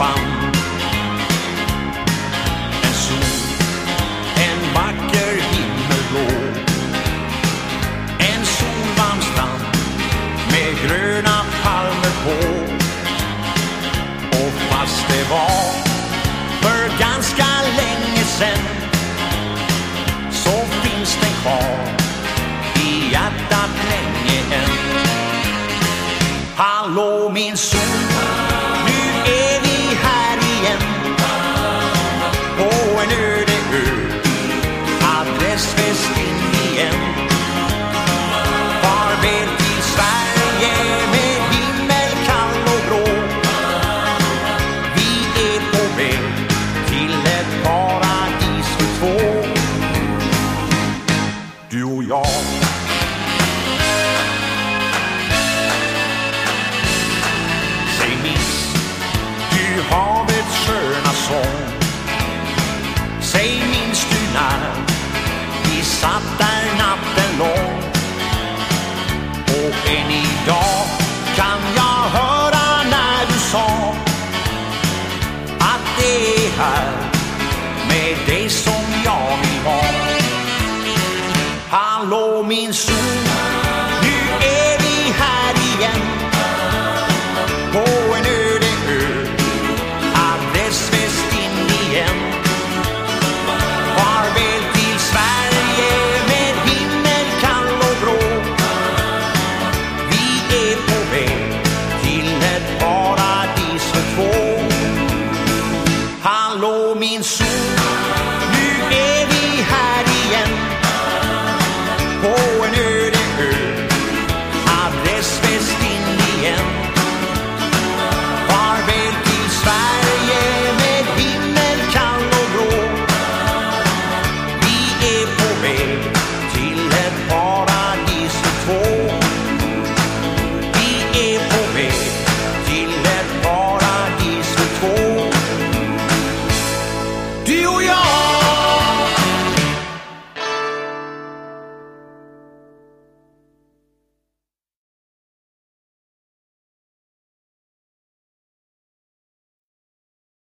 famn. En sol, en vacker himmelblå En solvarm strand med gröna palmer på och fast det var för ganska länge sen så finns den kvar i hjärtat länge än. Hallå min sol, face än idag kan jag höra när du sa att det är här med dig som jag vill vara. Hallå min sol, Hallå min sol